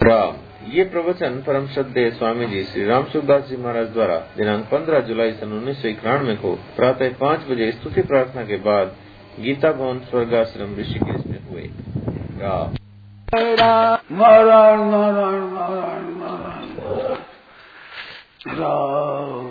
राम ये प्रवचन परम श्रद्धे स्वामी जी श्री राम सुखदास जी महाराज द्वारा दिनांक 15 जुलाई सन उन्नीस सौ इक्यानवे को प्रातः पाँच बजे स्तुति प्रार्थना के बाद गीता भवन स्वर्गाश्रम ऋषिकेश में हुए। राम नारायण नारायण नारायण नारायण राम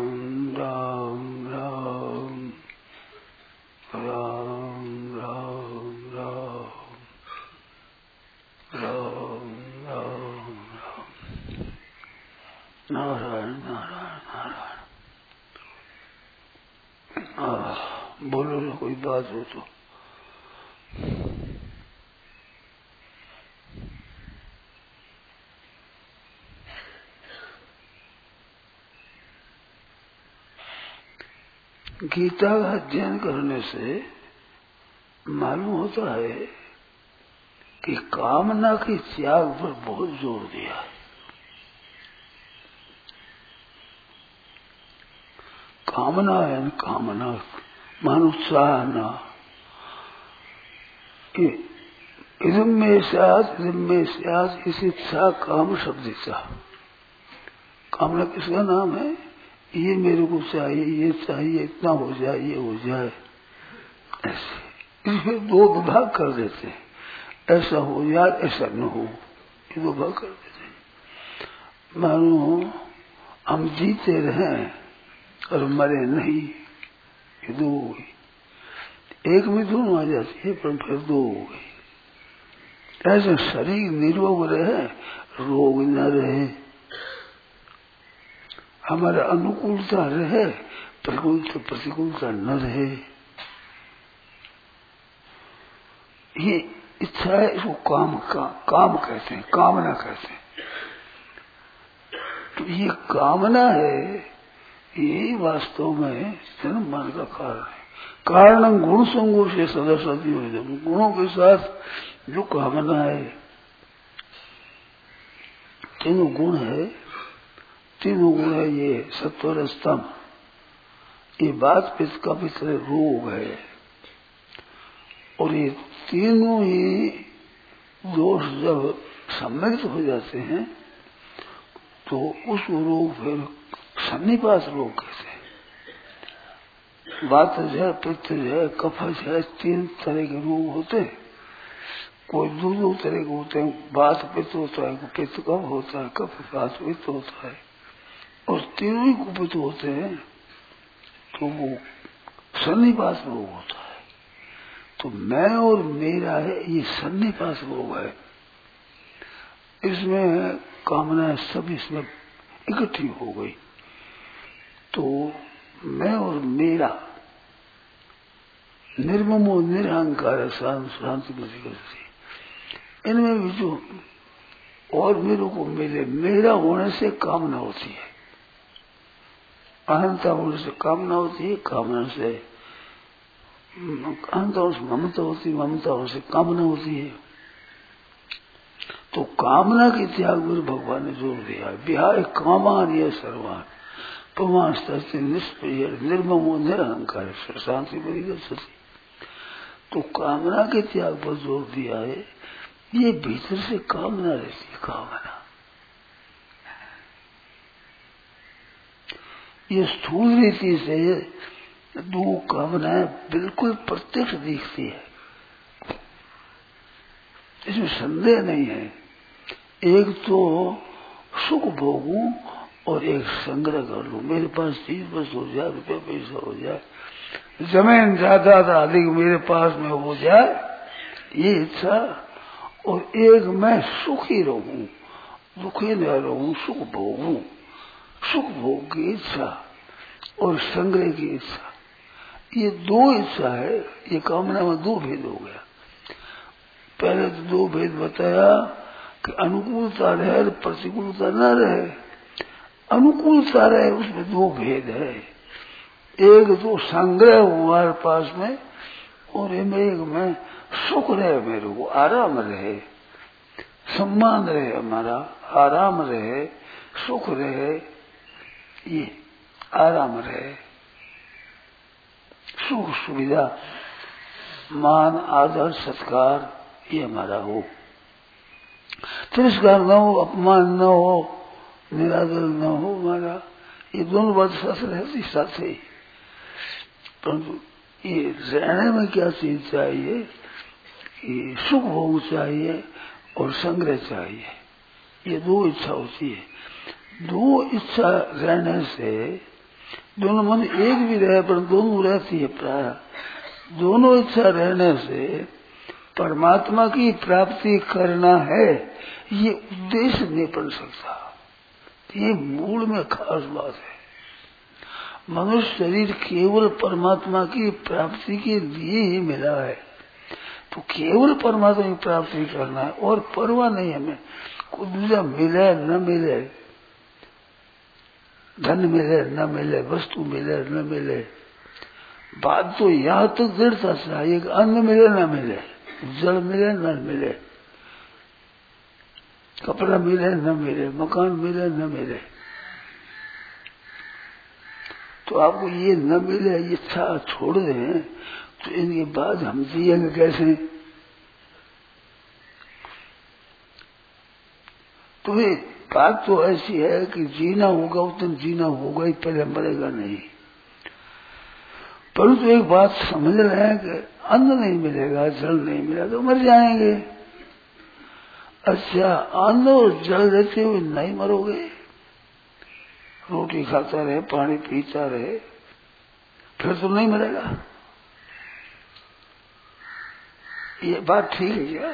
बोलो ना कोई बात हो तो। गीता का अध्ययन करने से मालूम होता है कि कामना के त्याग पर बहुत ज़ोर दिया। कामना है न कामना मानुत्साहना इधम में में इस इच्छा काम शब्द था कामना किसका नाम है? ये मेरे को चाहिए, ये चाहिए, इतना हो जाए, ये हो जाए। ऐसे। इसमें दो विभाग कर देते हैं। ऐसा हो जाए ऐसा न हो, ये दो भाग कर देते हैं। मानो, हम जीते रहे और मरे नहीं। दो हो गई एक में दोनों आ जाती है, पर फिर दो हो गई ऐसे शरीर निरोग रहे, रोग न रहे। हमारा अनुकूलता रहे, प्रतिकूलता प्रतिकूलता न रहे। ये इच्छा है, इसको काम का, काम कहते हैं, कामना कहते हैं। तो ये कामना है ये वास्तव में जन्म मन का कारण है। कारण गुण संगो से सदस्य गुणों के साथ जो कामना है, तीनों गुण है, तीनों गुण है ये सत्वर स्तंभ। ये बात पित्त का पिछले रोग है। और ये तीनों ही दोष जब सम्मिलित हो जाते हैं तो उस रोग फिर सन्निपास रोग कहते हैं बात है, पित्त है कफज है, तीन तरह के रोग होते हैं। कोई दो दो तरह के होते हैं। बात पित्त होता है, पित्त कफ होता है, कफ बात पित्त होता है। और तीनों ही कुपित होते हैं तो वो सन्निपास रोग होता है। तो मैं और मेरा है, ये सन्निपास रोग है। इसमें कामना सब इसमें इकट्ठी हो गई। तो मैं और मेरा निर्ममो, निरहंकार शांति मति करती इनमें भी जो और मेरे को मिले, मेरा होने से कामना होती है। अहंता होने से कामना होती है, कामना से, अहंता होने से ममता होती है, ममता होने से कामना होती है। तो कामना के त्याग में भगवान ने ज़ोर दिया बिहार कामान ये सर्वान। प्रमाण निष्प्रिय निर्ममो, निरहंकार, शांति बड़ी सती। तो कामना के त्याग पर ज़ोर दिया है, ये भीतर से कामना रहती है, कामना। ये स्थूल रीति से दो कामनाएँ बिल्कुल प्रत्यक्ष दिखती है। इसमें संदेह नहीं है। एक तो सुख भोगू और एक संग्रह कर लू। मेरे पास चीज़ बस हो जाए, रुपया पैसा हो जाए, ज़मीन ज़्यादा अधिक मेरे पास में हो जाए, ये इच्छा। और एक मैं सुखी रहूँ, दुखी न रहूँ, सुख भोगू, सुख भोग की इच्छा और संग्रह की इच्छा। ये दो इच्छा है, ये कामना में दो भेद हो गया। पहले तो दो भेद बताया कि अनुकूलता रहे, प्रतिकूलता न रहे। अनुकूलता रहे उसमें दो भेद है। एक तो संग्रह हुआ पास में, और एक में सुख रहे मेरे को, आराम रहे। सम्मान रहे हमारा, आराम रहे, सुख रहे, ये आराम रहे। सुख सुविधा, मान, आदर, सत्कार, ये हमारा हो। तिरस्कार न हो अपमान न हो निरादर न हो हमारा ये दोनों बात साथ रहती साथ ही। परंतु ये रहने में क्या चीज़ चाहिए? कि सुख भोग चाहिए और संग्रह चाहिए। ये दो इच्छा होती है। दो इच्छा रहने से दोनों मन एक भी रहे, पर दोनों रहती है प्राय। दोनों इच्छा रहने से परमात्मा की प्राप्ति करना है, ये उद्देश्य नहीं बन सकता। ये मूल में खास बात है। मनुष्य शरीर केवल परमात्मा की प्राप्ति के लिए ही मिला है। तो केवल परमात्मा की प्राप्ति करना है और परवाह नहीं हमें। कुछ दूसरा मिले, न मिले, धन मिले, न मिले, वस्तु मिले, न मिले, बात तो यहाँ तक दृढ़ता चाहिए कि अन्न मिले, न मिले, जल मिले, न मिले। कपड़ा मिले न मिले, मकान मिले न मिले। तो आपको ये न मिले, ये इच्छा छोड़ दें तो इनके बाद हम जिएँगे कैसे? तो बात तो ऐसी है कि जीना होगा, उतना जीना होगा ही, पहले मरेगा नहीं। परंतु तो एक बात समझ रहे हैं कि अन्न नहीं मिलेगा, जल नहीं मिलेगा तो मर जाएँगे। अच्छा अन्न और जल रहते हुए नहीं मरोगे। रोटी खाता रहे, पानी पीता रहे, फिर तो नहीं मरेगा। ये बात ठीक है क्या?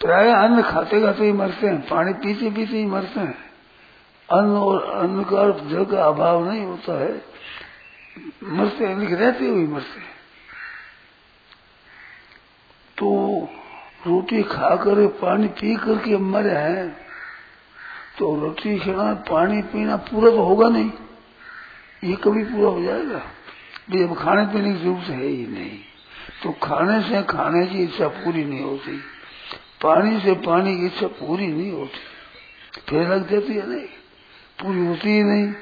प्राय अन्न खाते खाते ही मरते हैं, पानी पीते पीते ही मरते हैं। अन्न और अन्न का जल का अभाव नहीं होता है। मरते हैं, लेकिन रहते हुए मरते हैं तो रोटी खाकर पानी पी करके मरे हैं तो रोटी खाना पानी पीना पूरा तो होगा नहीं। ये कभी पूरा हो जाएगा? भाई अब खाने पीने की ज़रूरत है ही नहीं। तो खाने से खाने की इच्छा पूरी नहीं होती। पानी से पानी की इच्छा पूरी नहीं होती। फिर लग जाती है, नहीं, पूरी होती ही नहीं।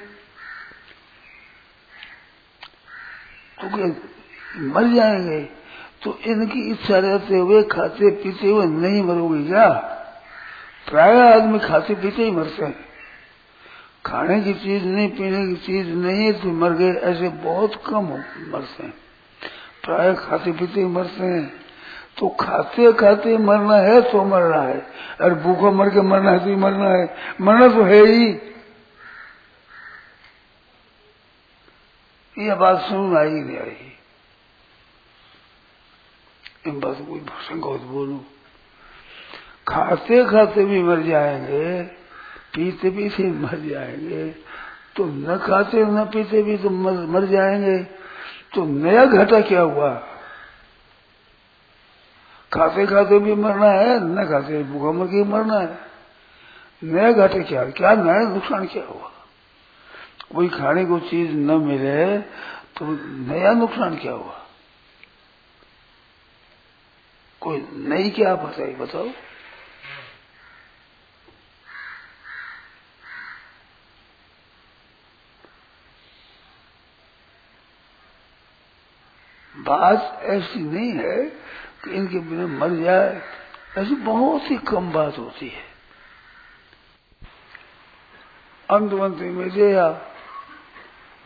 तो मर जाएँगे? तो इनकी इच्छा रहते हुए, खाते पीते हुए नहीं मरोगे क्या? प्राय आदमी खाते पीते ही मरते हैं। खाने की चीज़ नहीं, पीने की चीज़ नहीं तो मर गए, ऐसे बहुत कम मरते हैं। प्राय खाते पीते ही मरते हैं। तो खाते खाते मरना है तो मरना है। अरे भूखा मर के मरना है तो मरना है। मरना तो है ही। ये बात सुन आई नहीं आई। इन बात कोई संगत बोलू। खाते खाते भी मर जाएँगे पीते पीते मर जाएँगे। तो न खाते न पीते भी तो मर, मर जाएँगे। तो नया घाटा क्या हुआ? खाते खाते भी मरना है न खाते भूखा मर के मरना है। नया घाटा क्या क्या नया नुकसान क्या हुआ? कोई खाने को चीज़ न मिले तो नया नुकसान क्या हुआ? कोई नई क्या बताई बताओ। बात ऐसी नहीं है कि इनके बिना मर जाए, ऐसी बहुत ही कम बात होती है। अंतमंत्री में जया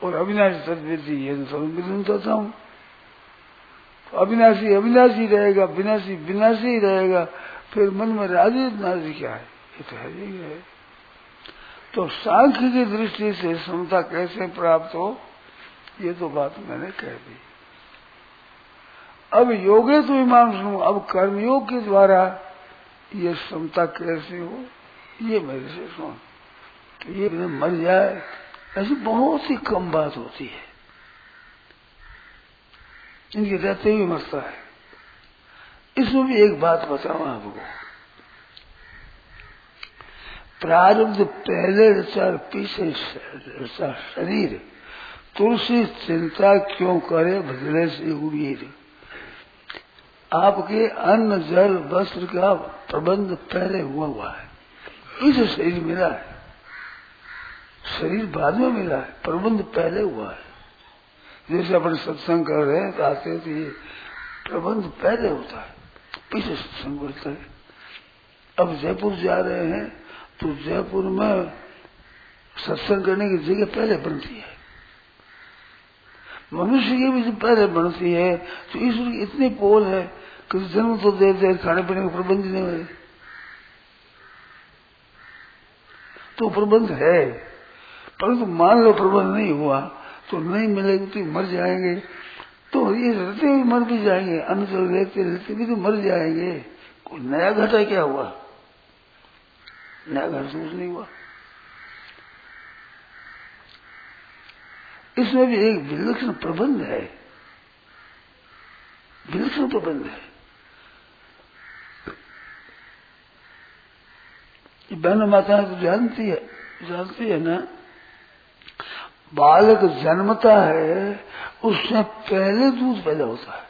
और अविनाश अविनाशी सदवृत्ति ये तो हूँ तो अविनाशी अविनाशी रहेगा, विनाशी विनाशी रहेगा, फिर मन में राज़ी नाजी क्या है? ये तो है ही है। तो सांख्य की दृष्टि से समता कैसे प्राप्त हो, ये तो बात मैंने कह दी। अब योगे तो ईमान सुनो अब कर्मयोग के द्वारा ये क्षमता कैसे हो, ये मेरे से सुन। ये मर जाए, ऐसी बहुत ही कम बात होती है। इनके रहते हुए मरता है। इसमें भी एक बात बताऊ आपको। प्रारब्ध पहले रचा पीछे रचा शरीर। तुलसी चिंता क्यों करे, बदले से उड़ीर आपके अन्न, जल, वस्त्र का प्रबंध पहले हुआ हुआ है। इस शरीर मिला है। शरीर बाद में मिला है। प्रबंध पहले हुआ है। जैसे अपन सत्संग कर रहे हैं आते तो ये प्रबंध पहले होता है, पीछे सत्संग बढ़ता है। अब जयपुर जा रहे हैं तो जयपुर में सत्संग करने की जगह पहले बनती है। मनुष्य की भी पहले बनती है तो ईश्वर की इतनी पोल है कि जन्म तो देर देर खाने पीने का प्रबंध नहीं हुए तो प्रबंध है, परंतु मान लो प्रबंध नहीं हुआ तो नहीं मिलेगी तो मर जाएँगे। तो ये रहते भी मर भी जाएँगे। अन्न रहते रहते भी तो मर जाएँगे। कोई नया घटा क्या हुआ? नया घट कुछ नहीं हुआ। इसमें भी एक विलक्षण प्रबंध है। विलक्षण प्रबंध है। बहन माता तो जानती है जानती है ना? बालक जन्मता है, उसमें पहले दूध पैदा होता है।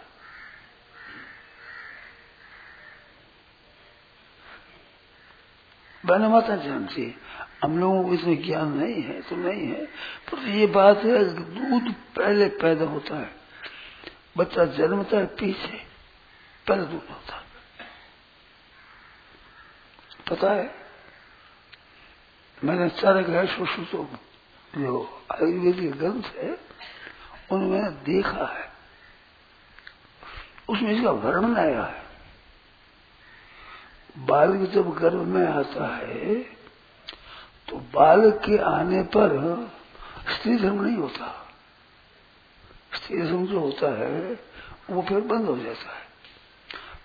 बहन माता जानती है, हम लोगों को इसमें ज्ञान नहीं है तो नहीं है, पर ये बात है, दूध पहले पैदा होता है। बच्चा जन्मता है, पीछे पहले दूध होता है। पता है, मैंने चरक है सुश्रुतों जो आयुर्वेदिक ग्रंथ है, उनमें देखा है। उसमें इसका वर्णन आया है। बालक जब गर्भ में आता है तो बालक के आने पर स्त्री धर्म नहीं होता। स्त्री धर्म जो होता है, वो फिर बंद हो जाता है।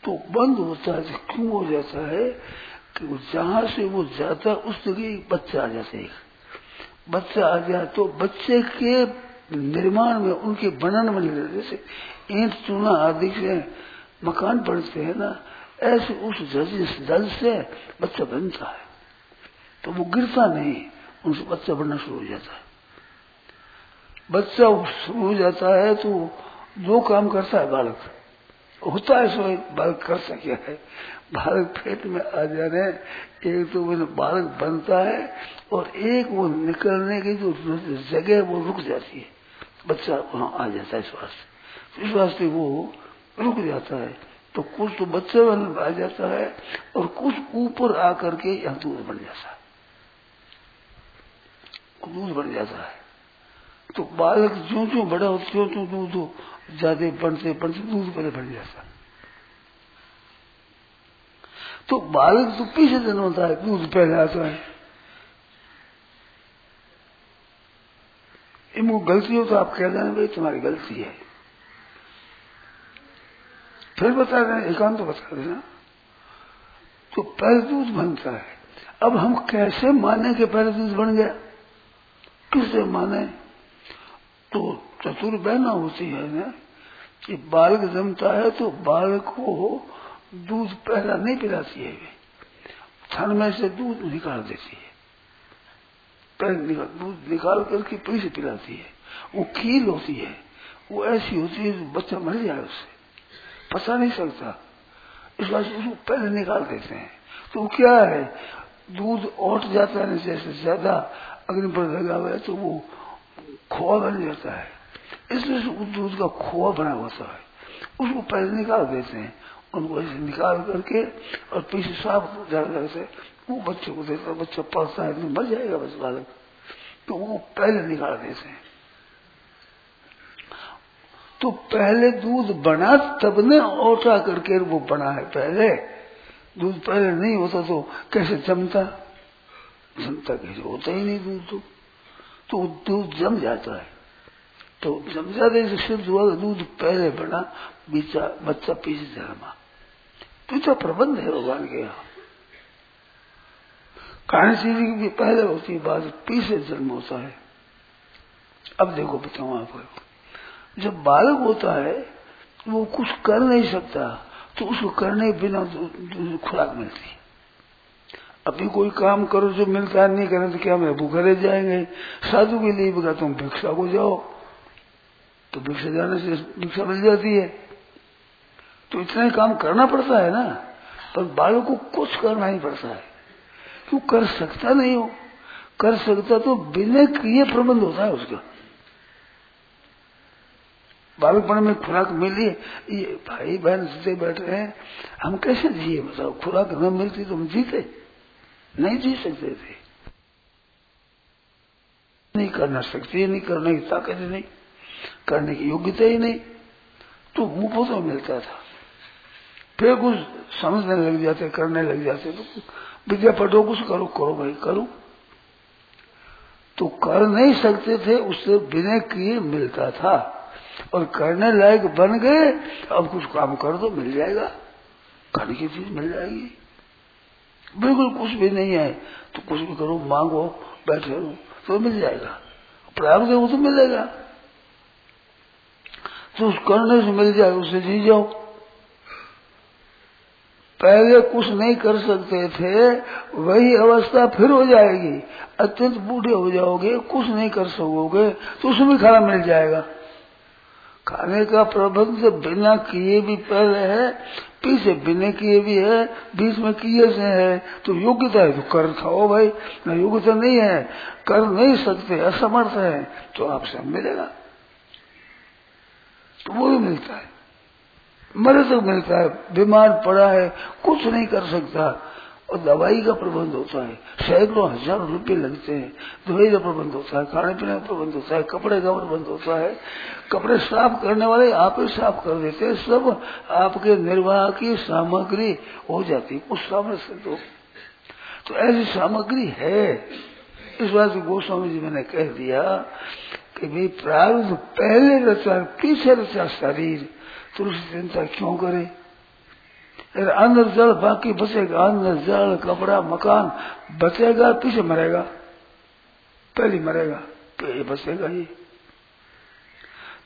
तो बंद होता है तो क्यों हो जाता है कि जहाँ से वो जाता उस जगह बच्चा आ जाता है। बच्चा आ गया तो बच्चे के निर्माण में, उनके बनन में जैसे ईंट, चूना आदि से मकान बनते हैं ना, ऐसे उस जल से बच्चा बनता है। तो वो गिरता नहीं, उनसे बच्चा बढ़ना शुरू हो जाता है। बच्चा शुरू हो जाता है तो जो काम करता है, बालक। होता है, सो बालक कर सके है। बालक पेट में आ जाने एक तो वो बालक बनता है और एक वो निकलने की जो जगह वो रुक जाती है। बच्चा वहाँ आ जाता है इस वास्ते इस वास्ते वो रुक जाता है। तो कुछ तो बच्चे में आ जाता है और कुछ ऊपर आकर के यहाँ दूध बन जाता है। दूध बन जाता है। तो बालक जो जो बड़ा हो त्यों त्यों दूध ज़्यादा बनते बनते दूध पहले बन जाता है। तो बालक तो पीछे होता है दूध पहले आता है। इनको गलती हो तो आप कह देना भाई, तुम्हारी गलती है। फिर बता देना एकांत तो बता देना तो पहले दूध बनता है। अब हम कैसे माने कि पहले दूध बन गया? किससे माने? तो चतुर बहना होती है ना, कि बालक जमता है तो बालक को दूध पहला नहीं पिलाती है। थन में से दूध निकाल देती है। निकाल, दूध निकाल करके पीछे पिलाती है। वो खील होती है। वो ऐसी होती है बच्चा मर जाए उससे पता नहीं सकता इस बात उसको पहले निकाल देते हैं। तो वो क्या है? दूध ओट जाता है, जैसे ज़्यादा अग्नि पर लगा हुआ है तो वो खोआ बन जाता है। इसलिए दूध का खोआ बना होता है। उसको पहले निकाल देते हैं। उनको ऐसे निकाल करके और पीछे साफ़ जाकर से, वो बच्चे को देता बच्चा पढ़ता है तो मर जाएगा बस बालक। तो वो पहले निकाल देते हैं। तो पहले दूध बना, तब ने ओटा करके वो बना है पहले। दूध पहले नहीं होता तो कैसे जमता? जमता कैसे? होता ही नहीं दूध तो। तो दूध जम जाता है। तो जम जाते सिद्ध हुआ दूध पहले बना, बीचा बच्चा पीछे जन्मा तो तो प्रबंध है भगवान के यहाँ। कारण चीज़ की पहले होती बाद पीछे जन्म होता है। अब देखो बताऊ आपको। जब बालक होता है, वो कुछ कर नहीं सकता तो उसको करने बिना खुराक मिलती है। अभी कोई काम करो जो मिलता है नहीं करें तो क्या मैं भूखे रह जाएँगे? साधु के लिए बता तुम भिक्षा को जाओ। तो भिक्षा जाने से भिक्षा मिल जाती है। तो इतना ही काम करना पड़ता है ना, पर बालक को कुछ करना ही पड़ता है। क्यों कर सकता नहीं हो? कर सकता तो बिना किए प्रबंध होता है उसका। बालकपन में खुराक मिली, ये भाई बहन सीधे बैठे हैं, हम कैसे जिए? बताओ खुराक न मिलती तो हम जीते। नहीं जी सकते थे। नहीं करना सकती, नहीं करने की ताकत नहीं, करने की योग्यता ही नहीं। तो मुँह तो मिलता था। फिर कुछ समझने लग जाते, करने लग जाते तो विद्या पढ़ो कुछ करो करो भाई, करो। तो कर नहीं सकते थे, उससे बिना किए मिलता था। और करने लायक बन गए, अब कुछ काम कर दो, मिल जाएगा। खाने की चीज़ मिल जाएगी। बिल्कुल कुछ भी नहीं है तो कुछ भी करो, मांगो, बैठे रहो तो मिल जाएगा। है वो तो मिलेगा। तो उस करने से मिल जाएगा उससे जी जाओ। पहले कुछ नहीं कर सकते थे, वही अवस्था फिर हो जाएगी। अत्यंत बूढ़े हो जाओगे, कुछ नहीं कर सकोगे तो उसमें खाना मिल जाएगा। खाने का प्रबंध बिना किए भी पहले है पीछे बिना किए भी है, बीच में किए से है तो योग्यता है तो कर खाओ भाई। न योग्यता नहीं है, कर नहीं सकते, असमर्थ है तो आपसे मिलेगा। तो वो भी मिलता है। मरे तो मिलता है बीमार पड़ा है कुछ नहीं कर सकता। और दवाई का प्रबंध होता है सैकड़ों हज़ारों रुपए लगते हैं दवाई का प्रबंध होता है खाने पीने का प्रबंध होता है कपड़े का प्रबंध होता है। कपड़े साफ़ करने वाले आप ही साफ़ कर देते हैं सब आपके निर्वाह की सामग्री हो जाती कुछ सामर्थ्य तो, तो ऐसी सामग्री है। इस बात को गोस्वामी जी मैंने कह दिया कि भाई प्रारूप पहले रचा पीछे रचा शरीर। तो उसकी चिंता क्यों करे? अगर अन्न जल बाकी बचेगा अन्न जल, कपड़ा, मकान बचेगा, पीछे मरेगा। पहले मरेगा ये बचेगा ही।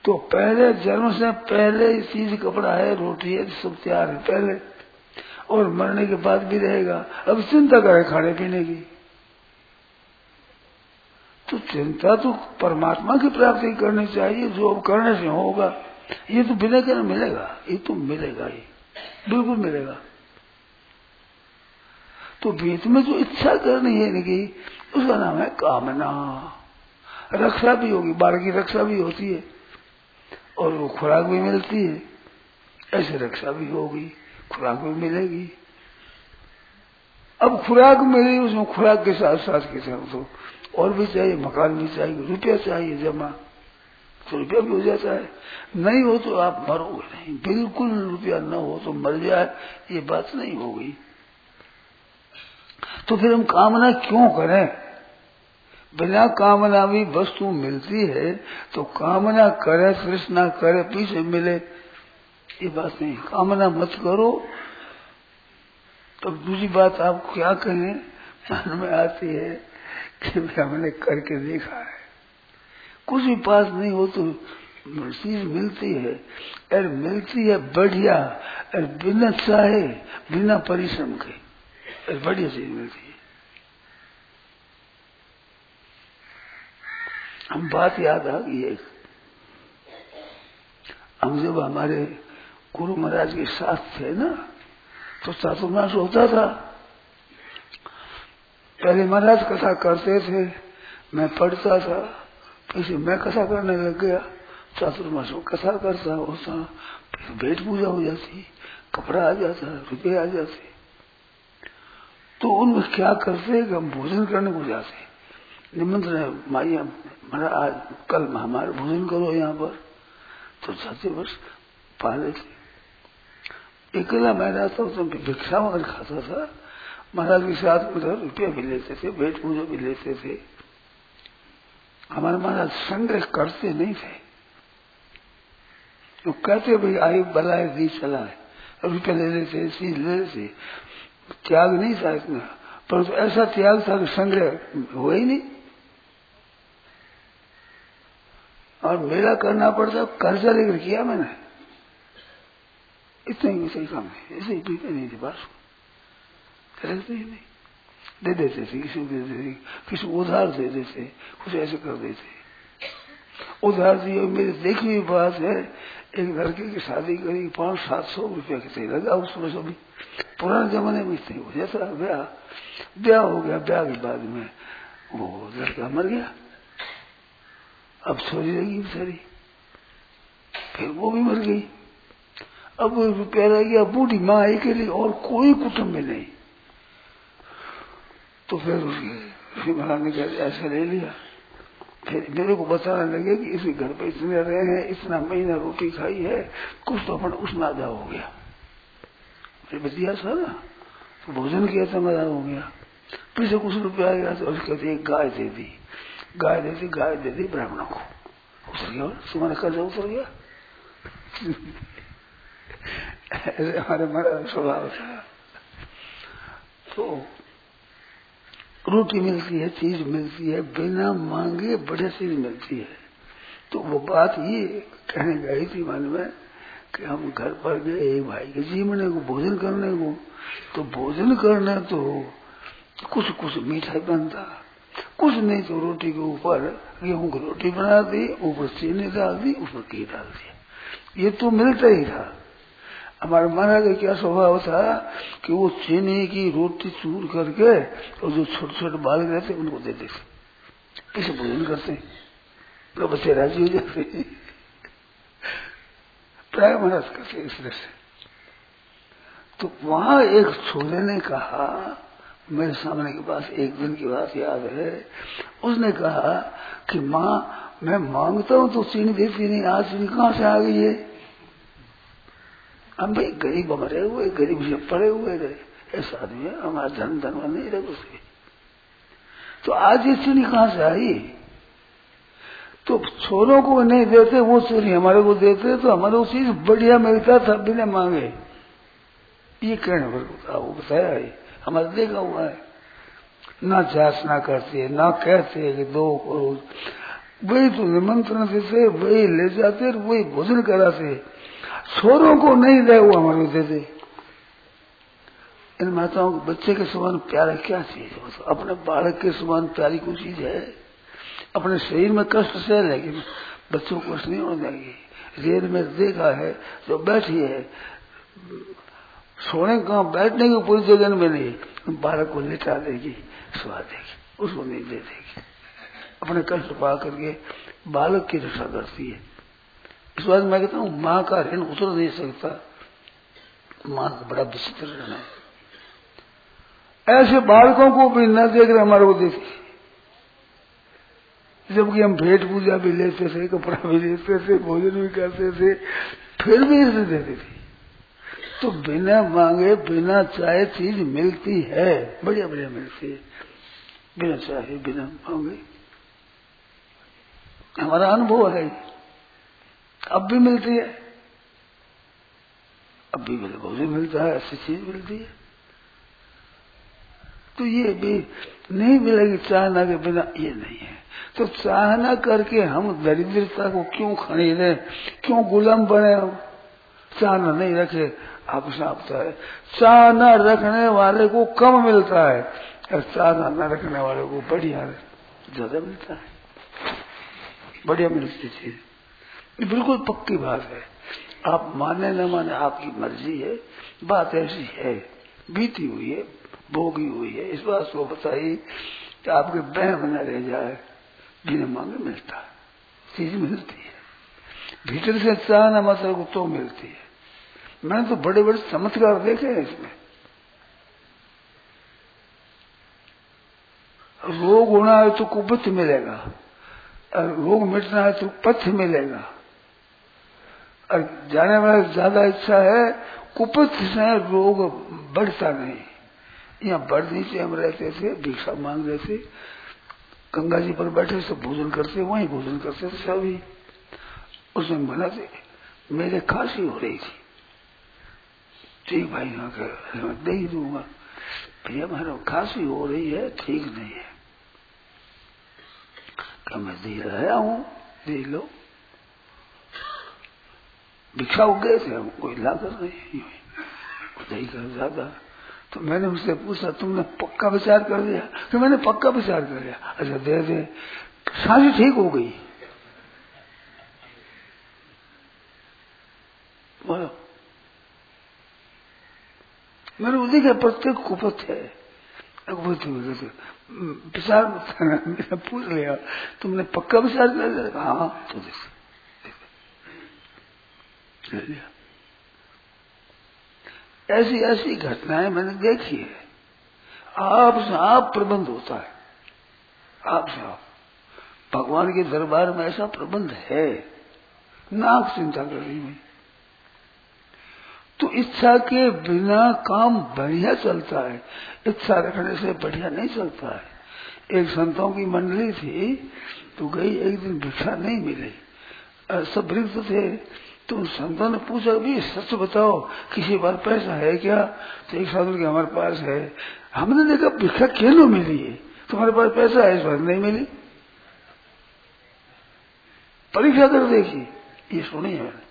तो पहले जन्म से पहले चीज़ कपड़ा है, रोटी है, सब तैयार है, पहले। और मरने के बाद भी रहेगा। अब चिंता करे खाने पीने की। तो चिंता तो परमात्मा की प्राप्ति करनी चाहिए, जो अब करने से होगा। ये तो बिना के मिलेगा। ये तो मिलेगा ही। बिल्कुल मिलेगा। तो बीच में जो इच्छा करनी है इनकी, उसका नाम है कामना। रक्षा भी होगी बाल की रक्षा भी होती है, और वो खुराक भी मिलती है। ऐसे रक्षा भी होगी, खुराक भी मिलेगी। अब खुराक मिली, उसमें खुराक के साथ साथ के साथ तो और भी चाहिए, मकान भी चाहिए, रुपया चाहिए जमा। तो रुपया भी हो जाता है। नहीं हो तो आप मरोगे नहीं। बिल्कुल रुपया न हो तो मर जाए। ये बात नहीं हो गई। तो फिर हम कामना क्यों करें? बिना कामना भी वस्तु मिलती है तो कामना करे, कृष्णा करे, पीछे मिले। ये बात नहीं। कामना मत करो। तो दूसरी बात आप क्या कहें? मन में आती है कि हमने करके देखा है। कुछ भी पास नहीं हो तो चीज़ मिलती है। और मिलती है बढ़िया, और बिना चाहे, बिना परिश्रम के, और बढ़िया चीज़ मिलती है। हम बात याद आ गई एक हम जब हमारे गुरु महाराज के साथ थे ना तो चातुर्मास होता था। पहले महाराज कथा करते थे, मैं पढ़ता था। फिर मैं कथा करने लग गया। चातुर्मास में कथा करता होता। फिर भेंट पूजा हो जाती, कपड़ा आ जाता, रुपये आ जाते। तो उनमें क्या करते हम भोजन करने को जाते। निमंत्रण माइया हमारा आज, कल हमारे भोजन करो यहाँ पर। तो जाते बस पा लेते अकेला मैं रहता हूँ तो भिक्षा मगर खाता था। महाराज के साथ में रुपया भी लेते थे भेंट पूजा भी लेते थे। हमारे महाराज संग्रह करते नहीं थे। तो कहते भाई आई बलाए दी चला है रुपये ले लेते, चीज़ ले लेते। त्याग नहीं था इतना। पर तो ऐसा त्याग था कि संग्रह हुआ ही नहीं। और मेला करना पड़ता, कर्जा लेकर किया मैंने। इतना ही सही काम है। ऐसे ही नहीं थे, बस। ही नहीं। दे देते थे किसी को दे देते किसी को उधार दे देते, कुछ ऐसे कर देते। उधार दिए, मेरी देखी हुई बात है, एक लड़के की शादी करी, पाँच, सात सौ रुपया के लगा उसमें सभी। पुराने जमाने में थे हो जाता, ब्याह। ब्याह हो गया, ब्याह के बाद में वो लड़का मर गया। अब छोरी रहेगी बेचारी। फिर वो भी मर गई। अब रुपया रह गया, बूढ़ी माँ लिए और कोई कुटुंब में नहीं। तो फिर उसके महाराज ने कहा ऐसा ले लिया। फिर मेरे को बताने लगे कि इसी घर पे इतने रहे हैं, इतना महीना रोटी खाई है, कुछ तो अपन उसनादा हो गया। फिर बतिया था ना तो भोजन किया था, मज़ा हो गया। पीछे कुछ रुपया गया तो उसके एक गाय दे दी। गाय दे दी, गाय दे दी ब्राह्मणों को। उतर गया, तुम्हारा कर्जा उतर गया। ऐसे हमारे स्वभाव था। तो रोटी मिलती है, चीज़ मिलती है, बिना मांगे बड़े चीज़ मिलती है। तो वो बात ये कहने गई थी मन में कि हम घर पर गए, एक भाई के जीवने को, भोजन करने को। तो भोजन करने तो कुछ कुछ मीठा बनता, कुछ नहीं तो रोटी के ऊपर गेहूँ की रोटी बना दी, ऊपर चीनी डाल दी ऊपर घी डाल दिया। ये तो मिलता ही था। हमारे महाराज का क्या स्वभाव था कि वो चीनी की रोटी चूर करके और जो छोटे छोटे बाल रहते उनको दे देते इसे भोजन करते तो बच्चे राज़ी हो जाते प्राय महाराज करते इस तरह से। तो वहाँ एक छोरे ने कहा, मेरे सामने के पास एक दिन की बात याद है, उसने कहा कि माँ, मैं माँगता हूँ तो चीनी देती नहीं आज चीनी कहाँ से आ गई है? हम भाई गरीब मरे हुए, गरीब से पड़े हुए रहे। ऐसा आदमी है, हमारा धन धन नहीं रहे उसे तो आज ये चीनी कहाँ से आई? तो छोरों को नहीं देते, वो चीनी हमारे को देते तो हमारे को चीज़ बढ़िया मिलता था, बिना मांगे। ये कहने पर बताया है। हमारे देखा हुआ है। ना जांचना करते, ना कहते कि दो करोड़ वही तो निमंत्रण देते, वही ले जाते वही भोजन कराते। छोरों को नहीं दे वो हमारे दे देते इन माताओं को बच्चे के समान प्यारा क्या चीज़ है? तो अपने बालक के समान प्यारी कोई चीज़ है? अपने शरीर में कष्ट से लेकिन बच्चों को कष्ट नहीं होने देगी? रेल में देखा है, जो बैठी है, सोने कहा बैठने की पूरी जगह में नहीं, बालक को लेटा देगी सुहा देगी, उसको नहीं दे देगी। अपने कष्ट पा करके बालक की रक्षा करती है। इस बात मैं कहता हूँ, माँ का ऋण उतर नहीं सकता। माँ का बड़ा विचित्र ऋण है। ऐसे बालकों को भी न देख रहे हमारे को देखी। जबकि हम भेंट पूजा भी लेते थे, कपड़ा भी लेते थे, भोजन भी करते थे, फिर भी इसे देते थे। तो बिना मांगे, बिना चाहे चीज़ मिलती है बढ़िया बढ़िया मिलती है। बिना चाहे, बिना मांगे। हमारा अनुभव है। अब भी मिलती है। अब भी मिले भोजन मिलता है, ऐसी चीज़ मिलती है। तो ये भी नहीं मिलेगी चाहना के बिना, ये नहीं है। तो चाहना करके हम दरिद्रता को क्यों खरीदे? क्यों गुलाम बने हम? चाहना नहीं रखे, आप साफता है। चाहना रखने वाले को कम मिलता है, और चाहना न रखने वाले को बढ़िया, ज़्यादा मिलता है। बढ़िया मिलती चीज़। ये बिल्कुल पक्की बात है। आप माने न माने आपकी मर्ज़ी है, बात ऐसी है, बीती हुई है, भोगी हुई है, इस बात को बताइए कि आपके बह बना रह जाए बिना मांगे मिलता है, चीज़ मिलती है। भीतर से चाहना मतलब तो मिलती है। मैंने तो बड़े बड़े चमत्कार देखे हैं इसमें। रोग होना है तो कुपथ मिलेगा रोग मिटना है तो पथ मिलेगा। और जाने वाला ज़्यादा इच्छा है, कुपथ से रोग बढ़ता नहीं। यहाँ बढ़ने से हम रहते थे भिक्षा मांग रहे थे। गंगा जी पर बैठे सब भोजन करते, वहीं भोजन करते थे सभी। उसमें थे मेरे खांसी हो रही थी। ठीक भाई, यहाँ कर दे ही दूँगा। भैया, मेरा खांसी हो रही है, ठीक नहीं है। क्या मैं दे रहा हूँ दे लो। भिक्षा हो गए थे हम कोई ला कर नहीं दही कर ज़्यादा तो मैंने उससे पूछा, तुमने पक्का विचार कर दिया तो मैंने पक्का विचार कर लिया। अच्छा दे दे। सांसी ठीक हो गई। मैंने उसी के प्रत्येक कुपत है। विचार पूछ लिया, तुमने पक्का विचार कर लिया? हाँ तो देखो। ऐसी ऐसी घटनाएँ मैंने देखी है। आप से आप प्रबंध होता है। आप से आप। भगवान के दरबार में ऐसा प्रबंध है। नाक चिंता कर रही मैं तो इच्छा के बिना काम बढ़िया चलता है। इच्छा रखने से बढ़िया नहीं चलता है। एक संतों की मंडली थी तो गई एक दिन भिक्षा नहीं मिली। सब वृद्ध थे तो संतान पूछा भी सच बताओ, किसी बार पैसा है क्या? तो एक साधु के हमारे पास है। हमने देखा, भिक्षा क्यों मिली? है तुम्हारे पास पैसा है, इस बार नहीं मिली। परीक्षा कर देखी। ये सुनी है मैंने।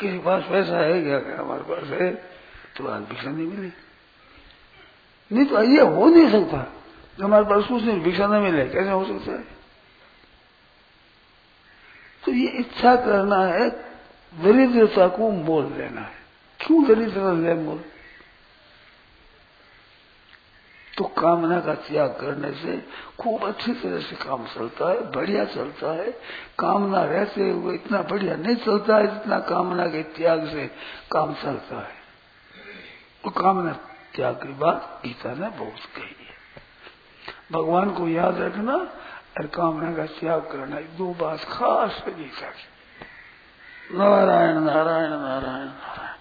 किसी पास पैसा है क्या? क्या हमारे पास है। तो आज भिक्षा नहीं मिली। नहीं तो ये हो नहीं सकता। हमारे पास कुछ नहीं, भिक्षा नहीं मिले। कैसे हो सकता है? तो ये इच्छा करना है, दरिद्रता को मोल लेना है। क्यों दरिद्रता ले मोल? तो कामना का त्याग करने से खूब अच्छी तरह से काम चलता है, बढ़िया चलता है। कामना रहते हुए इतना बढ़िया नहीं चलता है जितना कामना के त्याग से काम चलता है। तो कामना त्याग की बात गीता ने बहुत कही है। भगवान को याद रखना और कामना का त्याग करना दो बात खास गीता की नारायण नारायण नारायण नारायण।